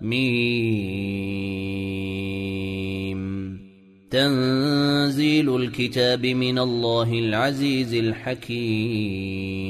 ميم تنزيل الكتاب من الله العزيز الحكيم.